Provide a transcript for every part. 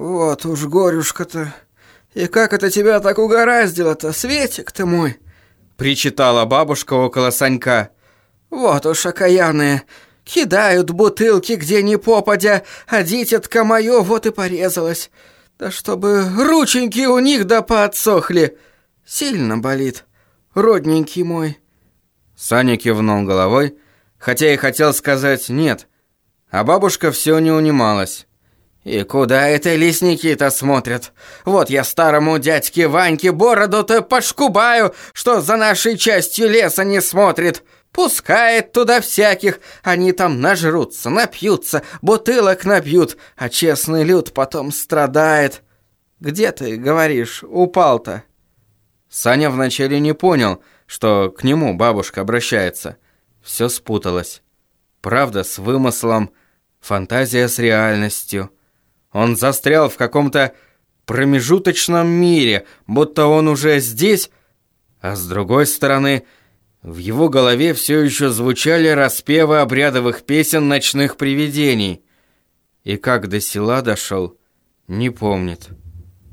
«Вот уж горюшка-то! И как это тебя так угораздило-то, Светик ты мой!» Причитала бабушка около Санька. «Вот уж окаянные! Кидают бутылки где ни попадя, а дитятка мое вот и порезалась. Да чтобы рученьки у них да поотсохли! Сильно болит, родненький мой!» Саня кивнул головой, хотя и хотел сказать «нет», а бабушка все не унималась. «И куда это лесники-то смотрят? Вот я старому дядьке Ваньке бороду-то пошкубаю, что за нашей частью леса не смотрит. Пускает туда всяких, они там нажрутся, напьются, бутылок набьют, а честный люд потом страдает. Где ты, говоришь, упал-то?» Саня вначале не понял, что к нему бабушка обращается. Все спуталось. Правда с вымыслом, фантазия с реальностью – он застрял в каком-то промежуточном мире, будто он уже здесь, а с другой стороны, в его голове все еще звучали распевы обрядовых песен ночных привидений. И как до села дошел, не помнит.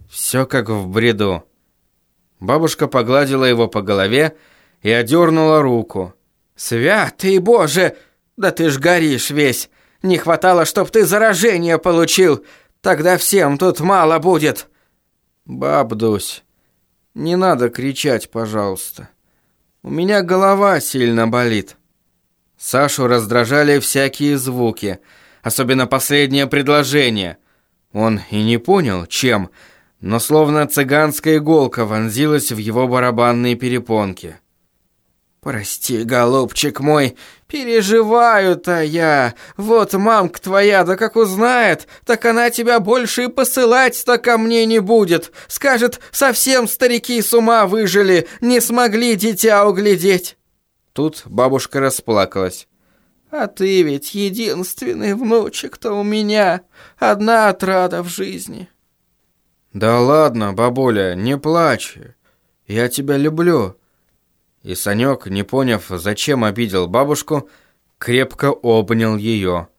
Все как в бреду. Бабушка погладила его по голове и одернула руку. «Святый Боже! Да ты ж горишь весь! Не хватало, чтоб ты заражение получил! Тогда всем тут мало будет. Бабдусь, не надо кричать, пожалуйста. У меня голова сильно болит. Сашу раздражали всякие звуки, особенно последнее предложение. Он и не понял, чем, но словно цыганская иголка вонзилась в его барабанные перепонки. «Прости, голубчик мой, переживаю-то я. Вот мамка твоя, да как узнает, так она тебя больше и посылать-то ко мне не будет. Скажет, совсем старики с ума выжили, не смогли дитя углядеть». Тут бабушка расплакалась. «А ты ведь единственный внучек-то у меня, одна отрада в жизни». «Да ладно, бабуля, не плачь, я тебя люблю». И Санек, не поняв, зачем обидел бабушку, крепко обнял ее.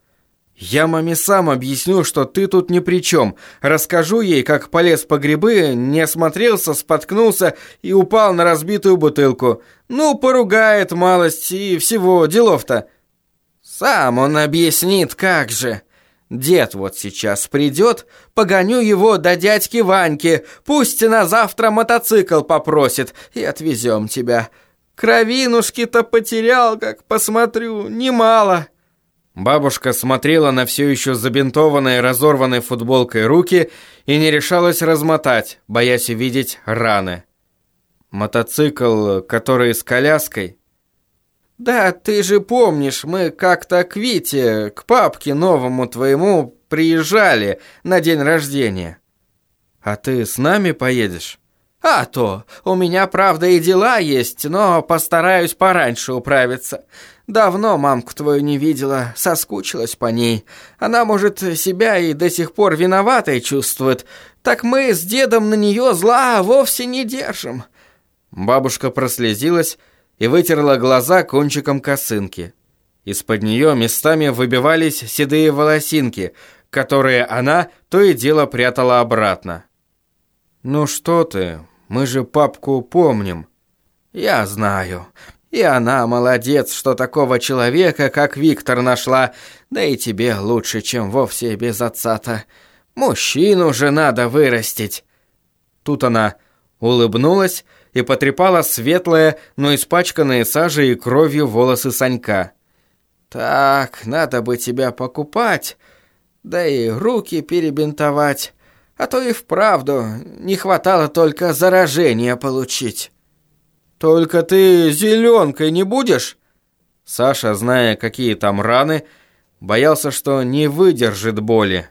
«Я маме сам объясню, что ты тут ни при чем. Расскажу ей, как полез по грибы, не осмотрелся, споткнулся и упал на разбитую бутылку. Ну, поругает малость и всего делов-то». «Сам он объяснит, как же». Дед вот сейчас придет, погоню его до дядьки Ваньки, пусть на завтра мотоцикл попросит, и отвезем тебя. Кровинушки-то потерял, как посмотрю, немало». Бабушка смотрела на все еще забинтованные разорванной футболкой руки и не решалась размотать, боясь увидеть раны. Мотоцикл, который с коляской? Да, ты же помнишь, мы как-то к Вите, к папке новому твоему, приезжали на день рождения. А ты с нами поедешь? «А то, у меня, правда, и дела есть, но постараюсь пораньше управиться. Давно мамку твою не видела, соскучилась по ней. Она, может, себя и до сих пор виноватой чувствует. Так мы с дедом на нее зла вовсе не держим». Бабушка прослезилась и вытерла глаза кончиком косынки. Из-под нее местами выбивались седые волосинки, которые она то и дело прятала обратно. «Ну что ты, мы же папку помним». «Я знаю. И она молодец, что такого человека, как Виктор, нашла. Да и тебе лучше, чем вовсе без отца-то. Мужчину же надо вырастить». Тут она улыбнулась и потрепала светлые, но испачканные сажей и кровью волосы Санька. «Так, надо бы тебя покупать, да и руки перебинтовать. А то и вправду не хватало только заражения получить. Только ты зеленкой не будешь? Саша, зная, какие там раны, боялся, что не выдержит боли.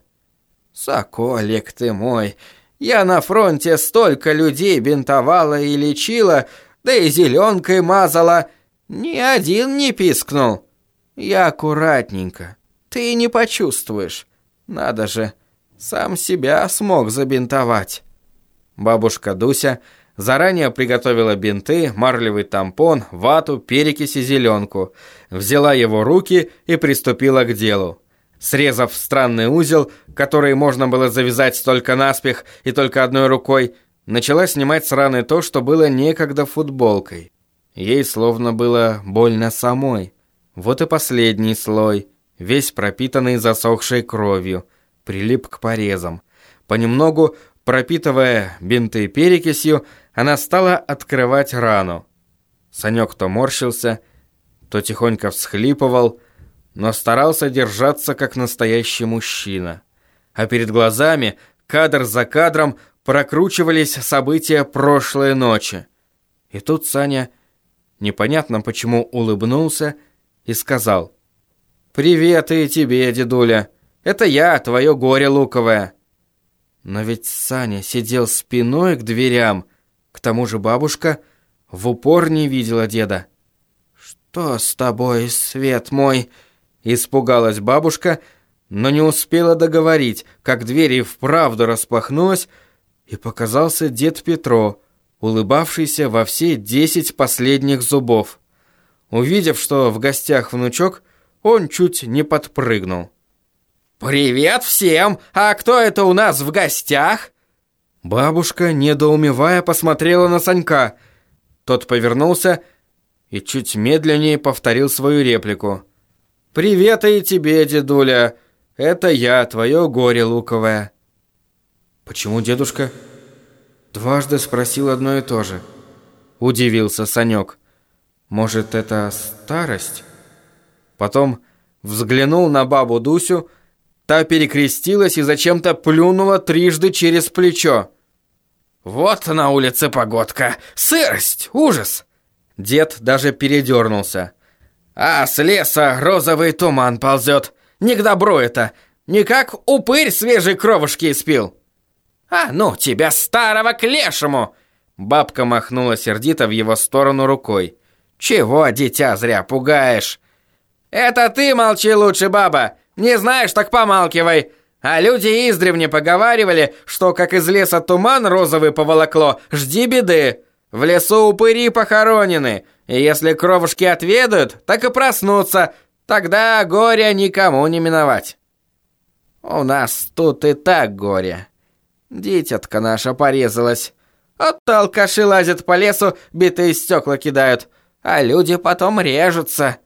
Соколик ты мой, я на фронте столько людей бинтовала и лечила, да и зеленкой мазала. Ни один не пискнул. Я аккуратненько. Ты не почувствуешь. Надо же, сам себя смог забинтовать. Бабушка Дуся заранее приготовила бинты, марлевый тампон, вату, перекись и зеленку, взяла его руки и приступила к делу. Срезав странный узел, который можно было завязать только наспех и только одной рукой, начала снимать с раны то, что было некогда футболкой. Ей словно было больно самой. Вот и последний слой, весь пропитанный засохшей кровью, прилип к порезам. Понемногу, пропитывая бинты перекисью, она стала открывать рану. Санек то морщился, то тихонько всхлипывал, но старался держаться как настоящий мужчина. А перед глазами, кадр за кадром, прокручивались события прошлой ночи. И тут Саня, непонятно почему, улыбнулся и сказал «Привет и тебе, дедуля, это я, твое горе луковое». Но ведь Саня сидел спиной к дверям, к тому же бабушка в упор не видела деда. «Что с тобой, свет мой?» Испугалась бабушка, но не успела договорить, как дверь и вправду распахнулась, и показался дед Петро, улыбавшийся во все десять последних зубов. Увидев, что в гостях внучок, он чуть не подпрыгнул. «Привет всем! А кто это у нас в гостях?» Бабушка, недоумевая, посмотрела на Санька. Тот повернулся и чуть медленнее повторил свою реплику. «Привет и тебе, дедуля! Это я, твое горе луковое!» «Почему дедушка?» Дважды спросил одно и то же. Удивился Санек. «Может, это старость?» Потом взглянул на бабу Дусю, та перекрестилась и зачем-то плюнула трижды через плечо. «Вот на улице погодка! Сырость! Ужас!» Дед даже передернулся. А с леса розовый туман ползет. Не к добру это. Не как упырь свежей кровушки испил. А ну тебя старого к лешему! Бабка махнула сердито в его сторону рукой. Чего, дитя, зря пугаешь? Это ты молчи лучше, баба. Не знаешь, так помалкивай. А люди издревне поговаривали, что как из леса туман розовый поволокло, жди беды. В лесу упыри похоронены, и если кровушки отведают, так и проснутся, тогда горя никому не миновать. У нас тут и так горе. Дитятка наша порезалась. От алкаши лазят по лесу, битые стекла кидают, а люди потом режутся.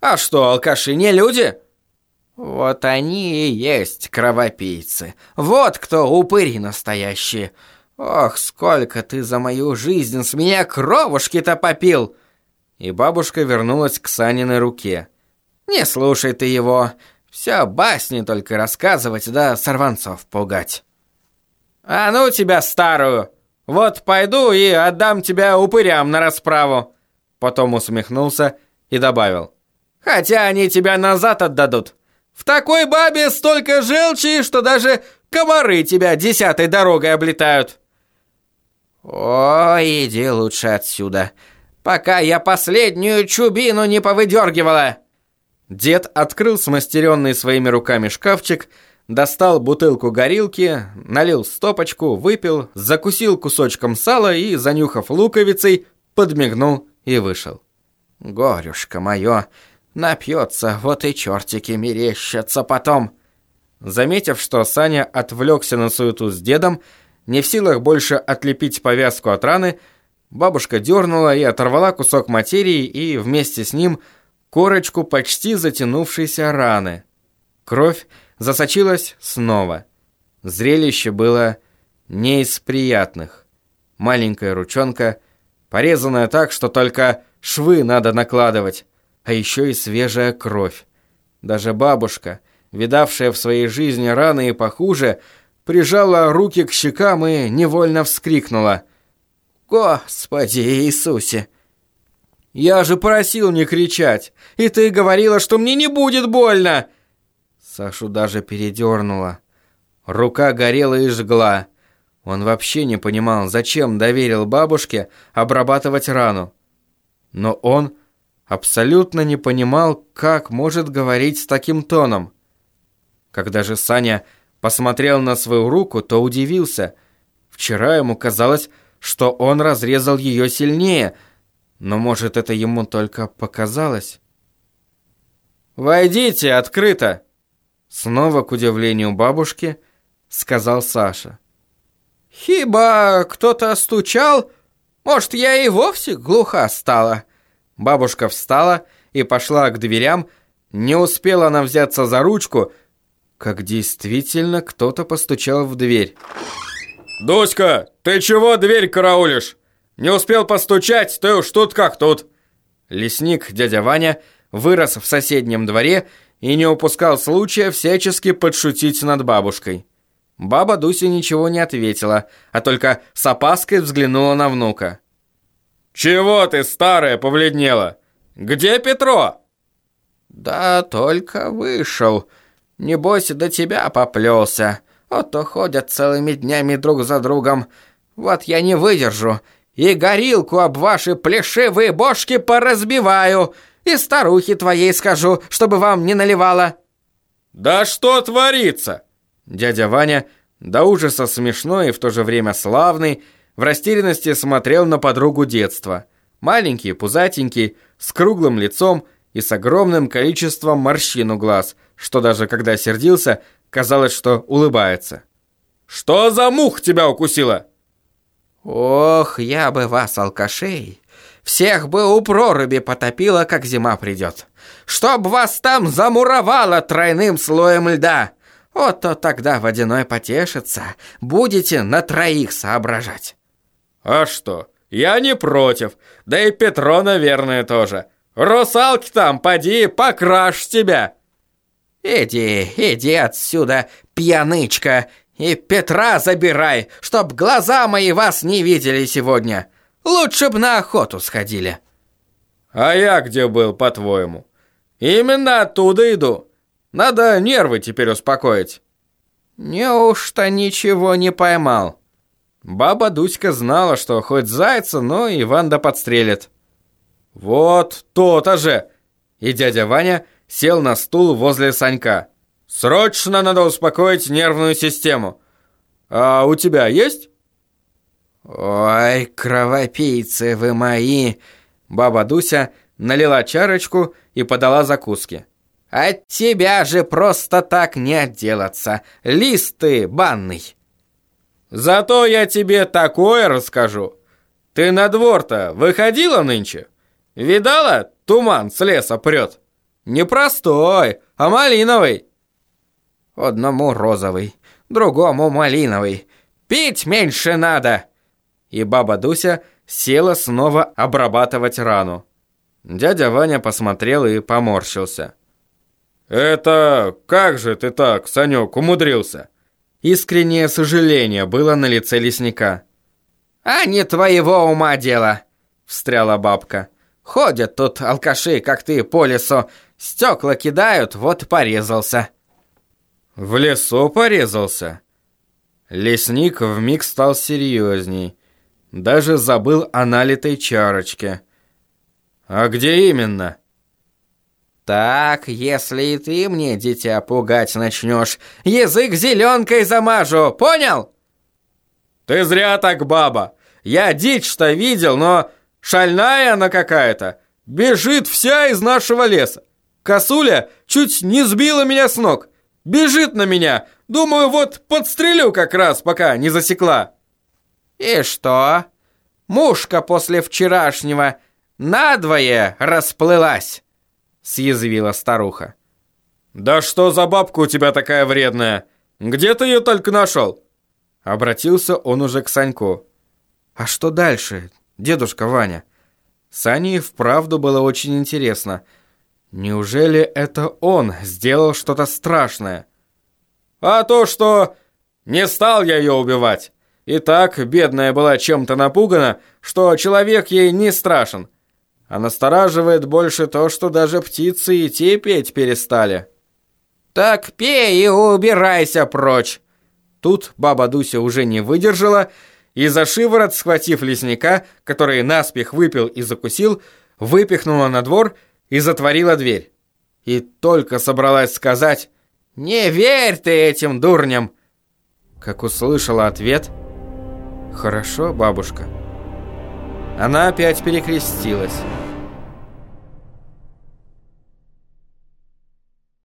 А что, алкаши не люди? Вот они и есть кровопийцы. Вот кто упыри настоящие. «Ох, сколько ты за мою жизнь с меня кровушки-то попил!» И бабушка вернулась к Саниной руке. «Не слушай ты его, все басни только рассказывать, да сорванцов пугать». «А ну тебя старую! Вот пойду и отдам тебя упырям на расправу!» Потом усмехнулся и добавил. «Хотя они тебя назад отдадут. В такой бабе столько желчи, что даже комары тебя десятой дорогой облетают!» «Ой, иди лучше отсюда, пока я последнюю чубину не повыдергивала!» Дед открыл смастеренный своими руками шкафчик, достал бутылку горилки, налил стопочку, выпил, закусил кусочком сала и, занюхав луковицей, подмигнул и вышел. «Горюшка мое, напьется, вот и чертики мерещатся потом!» Заметив, что Саня отвлекся на суету с дедом, не в силах больше отлепить повязку от раны, бабушка дернула и оторвала кусок материи и вместе с ним корочку почти затянувшейся раны. Кровь засочилась снова. Зрелище было не из приятных. Маленькая ручонка, порезанная так, что только швы надо накладывать, а еще и свежая кровь. Даже бабушка, видавшая в своей жизни раны и похуже, прижала руки к щекам и невольно вскрикнула. «Господи Иисусе!» «Я же просил не кричать, и ты говорила, что мне не будет больно!» Сашу даже передернула. Рука горела и жгла. Он вообще не понимал, зачем доверил бабушке обрабатывать рану. Но он абсолютно не понимал, как может говорить с таким тоном. Когда же Саня посмотрел на свою руку, то удивился. Вчера ему казалось, что он разрезал ее сильнее, но, может, это ему только показалось. «Войдите, открыто!» Снова, к удивлению бабушки, сказал Саша. «Хиба кто-то стучал? Может, я и вовсе глуха стала?» Бабушка встала и пошла к дверям. Не успела она взяться за ручку, как действительно кто-то постучал в дверь. «Дуська, ты чего дверь караулишь? Не успел постучать, ты уж тут как тут!» Лесник, дядя Ваня, вырос в соседнем дворе и не упускал случая всячески подшутить над бабушкой. Баба Дуся ничего не ответила, а только с опаской взглянула на внука. «Чего ты, старая, побледнела? Где Петро?» «Да только вышел. Небось, до тебя поплелся. Вот то ходят целыми днями друг за другом. Вот я не выдержу. И горилку об ваши плешивые бошки поразбиваю. И старухе твоей скажу, чтобы вам не наливала». «Да что творится?» Дядя Ваня, до ужаса смешной и в то же время славный, в растерянности смотрел на подругу детства. Маленький, пузатенький, с круглым лицом и с огромным количеством морщин у глаз, что даже когда сердился, казалось, что улыбается. «Что за мух тебя укусила?» «Ох, я бы вас, алкашей, всех бы у проруби потопила, как зима придет. Чтоб вас там замуровало тройным слоем льда. Вот то тогда водяной потешится, будете на троих соображать». «А что, я не против, да и Петро, наверное, тоже. Русалки там, поди, покрашь тебя!» «Иди, иди отсюда, пьянычка, и Петра забирай, чтоб глаза мои вас не видели сегодня. Лучше б на охоту сходили». «А я где был, по-твоему? Именно оттуда иду. Надо нервы теперь успокоить». «Неужто ничего не поймал?» Баба Дуська знала, что хоть зайца, но Иван да подстрелит. «Вот то-то же!» И дядя Ваня сел на стул возле Санька. «Срочно надо успокоить нервную систему. А у тебя есть?» «Ой, кровопийцы вы мои!» Баба Дуся налила чарочку и подала закуски. «От тебя же просто так не отделаться! Лист ты банный!» «Зато я тебе такое расскажу! Ты на двор-то выходила нынче? Видала, туман с леса прет? Не простой, а малиновый!» «Одному розовый, другому малиновый. Пить меньше надо!» и баба Дуся села снова обрабатывать рану. Дядя Ваня посмотрел и поморщился. «Это как же ты так, Санек, умудрился?» Искреннее сожаление было на лице лесника. «А не твоего ума дело!» — встряла бабка. «Ходят тут алкаши, как ты, по лесу, стекла кидают, вот порезался». «В лесу порезался?» Лесник вмиг стал серьезней. Даже забыл о налитой чарочке. «А где именно?» «Так, если и ты мне, дитя, пугать начнешь, язык зеленкой замажу, понял?» «Ты зря так, баба! Я дичь-то видел, но шальная она какая-то. Бежит вся из нашего леса. Косуля чуть не сбила меня с ног. Бежит на меня. Думаю, вот подстрелю как раз, пока не засекла». «И что? Мушка после вчерашнего надвое расплылась!» Съязвила старуха. «Да что за бабка у тебя такая вредная? Где ты ее только нашел?» Обратился он уже к Саньку. «А что дальше, дедушка Ваня?» Сане вправду было очень интересно. Неужели это он сделал что-то страшное? «А то, что не стал я ее убивать. И так бедная была чем-то напугана, что человек ей не страшен. А настораживает больше то, что даже птицы и те петь перестали. «Так пей и убирайся прочь!» Тут баба Дуся уже не выдержала и за шиворот, схватив лесника, который наспех выпил и закусил, выпихнула на двор и затворила дверь. И только собралась сказать «Не верь ты этим дурням!» Как услышала ответ – «Хорошо, бабушка». Она опять перекрестилась.